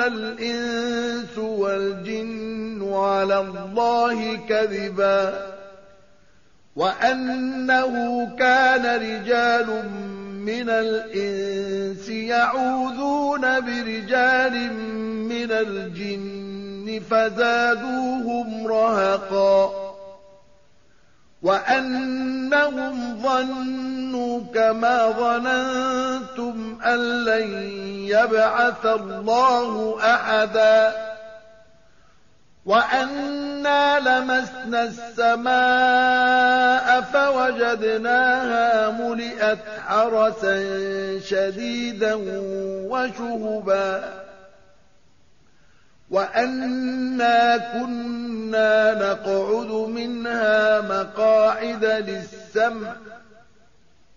تقول الإنس والجن على الله كذبا وأنه كان رجال من الإنس يعوذون برجال من الجن فزادوهم رهقا وأنهم ظنوا كما ظننتم أن لن يبعث الله أحدا وأنا لمسنا السماء فوجدناها ملئت حرسا شديدا وشهبا وأنا كنا نقعد منها مقاعد للسمع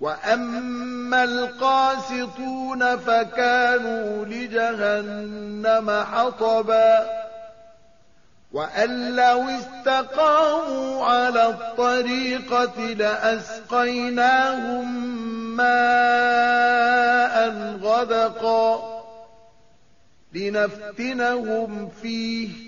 وأما القاسطون فكانوا لجهنم حطبا وأن لو استقاموا على الطريقة لأسقيناهم ماء غدقا لنفتنهم فيه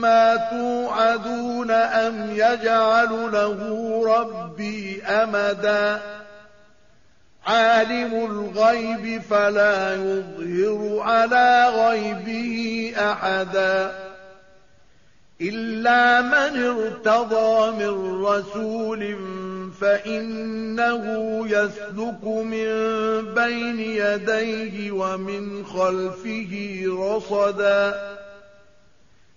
ما توعدون أم يجعل له ربي أمدا؟ عالم الغيب فلا يظهر على غيبه أحدا. إلا من ارتضى من رسول فإنه يسلك من بين يديه ومن خلفه رصدا.